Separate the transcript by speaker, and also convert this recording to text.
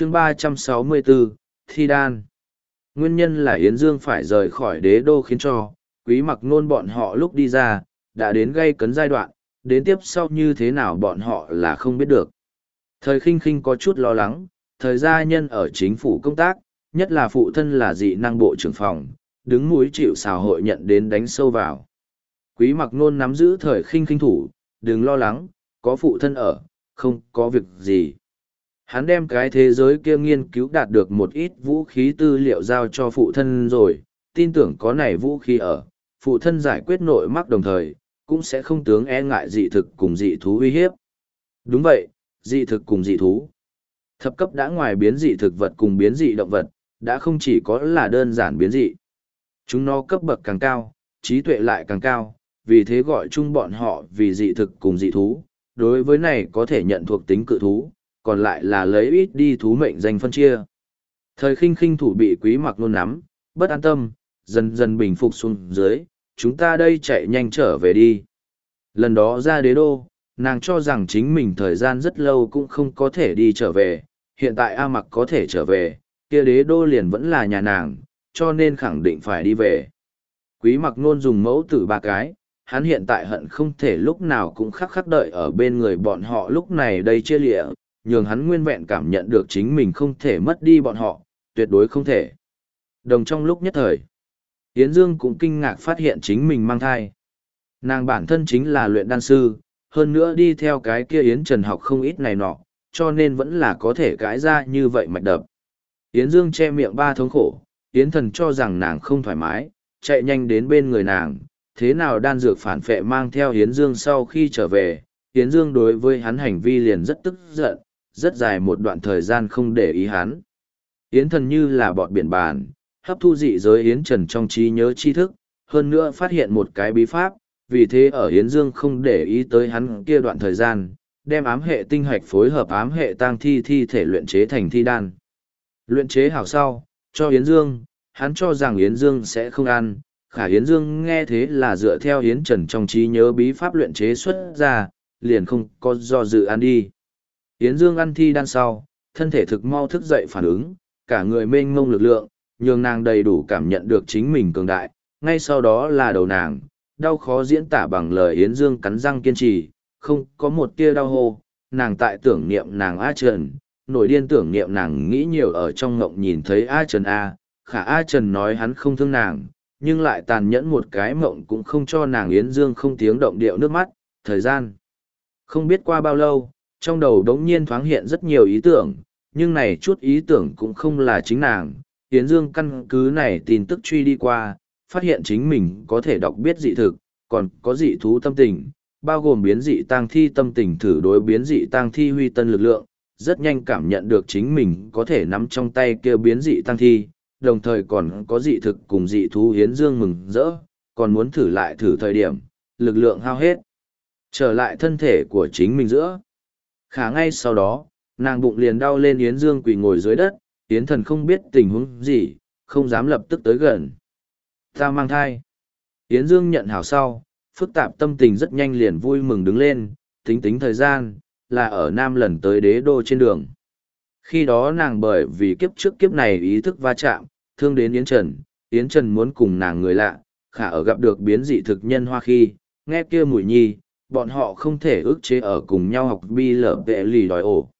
Speaker 1: chương ba trăm sáu mươi bốn Thi Đan Nguyên nhân là Yến Dương phải rời khỏi đế đô khiến cho, quý mặc nôn bọn họ lúc đi ra, đã đến gây cấn giai đoạn, đến tiếp sau như thế nào bọn họ là không biết được. Thời khinh khinh có chút lo lắng, thời gia nhân ở chính phủ công tác, nhất là phụ thân là dị năng bộ trưởng phòng, đứng mũi chịu xào hội nhận đến đánh sâu vào. Quý mặc nôn nắm giữ thời khinh khinh thủ, đừng lo lắng, có phụ thân ở, không có việc gì. Hắn đem cái thế giới kia nghiên cứu đạt được một ít vũ khí tư liệu giao cho phụ thân rồi, tin tưởng có này vũ khí ở, phụ thân giải quyết nội mắc đồng thời, cũng sẽ không tướng e ngại dị thực cùng dị thú uy hiếp. Đúng vậy, dị thực cùng dị thú. Thập cấp đã ngoài biến dị thực vật cùng biến dị động vật, đã không chỉ có là đơn giản biến dị. Chúng nó cấp bậc càng cao, trí tuệ lại càng cao, vì thế gọi chung bọn họ vì dị thực cùng dị thú. Đối với này có thể nhận thuộc tính cự thú, còn lại là lấy ít đi thú mệnh danh phân chia. Thời khinh khinh thủ bị quý mặc luôn nắm, bất an tâm, dần dần bình phục xuống dưới, chúng ta đây chạy nhanh trở về đi. Lần đó ra đế đô, nàng cho rằng chính mình thời gian rất lâu cũng không có thể đi trở về, hiện tại A mặc có thể trở về, kia đế đô liền vẫn là nhà nàng, cho nên khẳng định phải đi về. Quý mặc nôn dùng mẫu tử ba cái, hắn hiện tại hận không thể lúc nào cũng khắc khắc đợi ở bên người bọn họ lúc này đây chia lịa, nhường hắn nguyên vẹn cảm nhận được chính mình không thể mất đi bọn họ, tuyệt đối không thể. Đồng trong lúc nhất thời, Yến Dương cũng kinh ngạc phát hiện chính mình mang thai. Nàng bản thân chính là luyện đan sư, hơn nữa đi theo cái kia Yến Trần học không ít này nọ, cho nên vẫn là có thể cãi ra như vậy mạch đập. Yến Dương che miệng ba thống khổ, Yến Thần cho rằng nàng không thoải mái, chạy nhanh đến bên người nàng, thế nào đan dược phản phệ mang theo Yến Dương sau khi trở về, Yến Dương đối với hắn hành vi liền rất tức giận, rất dài một đoạn thời gian không để ý hắn. Yến Thần như là bọt biển bàn, hấp thu dị giới Yến Trần trong trí nhớ tri thức, hơn nữa phát hiện một cái bí pháp, vì thế ở Yến Dương không để ý tới hắn kia đoạn thời gian, đem ám hệ tinh hạch phối hợp ám hệ tang thi thi thể luyện chế thành thi đan. Luyện chế hảo sau, cho Yến Dương, hắn cho rằng Yến Dương sẽ không ăn, khả Yến Dương nghe thế là dựa theo Yến Trần trong trí nhớ bí pháp luyện chế xuất ra, liền không có do dự ăn đi. Yến Dương ăn thi đan sau, thân thể thực mau thức dậy phản ứng, cả người mênh mông lực lượng, nhường nàng đầy đủ cảm nhận được chính mình cường đại, ngay sau đó là đầu nàng, đau khó diễn tả bằng lời Yến Dương cắn răng kiên trì, không có một tia đau hô, nàng tại tưởng niệm nàng A Trần, nổi điên tưởng niệm nàng nghĩ nhiều ở trong ngộng nhìn thấy A Trần A, khả A Trần nói hắn không thương nàng, nhưng lại tàn nhẫn một cái mộng cũng không cho nàng Yến Dương không tiếng động điệu nước mắt, thời gian. Không biết qua bao lâu, trong đầu đống nhiên thoáng hiện rất nhiều ý tưởng, nhưng này chút ý tưởng cũng không là chính nàng. Yến Dương căn cứ này tin tức truy đi qua, phát hiện chính mình có thể đọc biết dị thực, còn có dị thú tâm tình, bao gồm biến dị tang thi tâm tình thử đối biến dị tang thi huy tân lực lượng, rất nhanh cảm nhận được chính mình có thể nắm trong tay kêu biến dị tăng thi, đồng thời còn có dị thực cùng dị thú yến dương mừng rỡ, còn muốn thử lại thử thời điểm, lực lượng hao hết. Trở lại thân thể của chính mình giữa. Khả ngay sau đó, nàng bụng liền đau lên Yến Dương quỳ ngồi dưới đất, Yến thần không biết tình huống gì, không dám lập tức tới gần. Ta mang thai. Yến Dương nhận hảo sau, phức tạp tâm tình rất nhanh liền vui mừng đứng lên, tính tính thời gian, là ở Nam lần tới đế đô trên đường. Khi đó nàng bởi vì kiếp trước kiếp này ý thức va chạm, thương đến Yến Trần, Yến Trần muốn cùng nàng người lạ, khả ở gặp được biến dị thực nhân hoa khi, nghe kia mùi nhi, bọn họ không thể ước chế ở cùng nhau học bi lở vệ lì đòi ổ.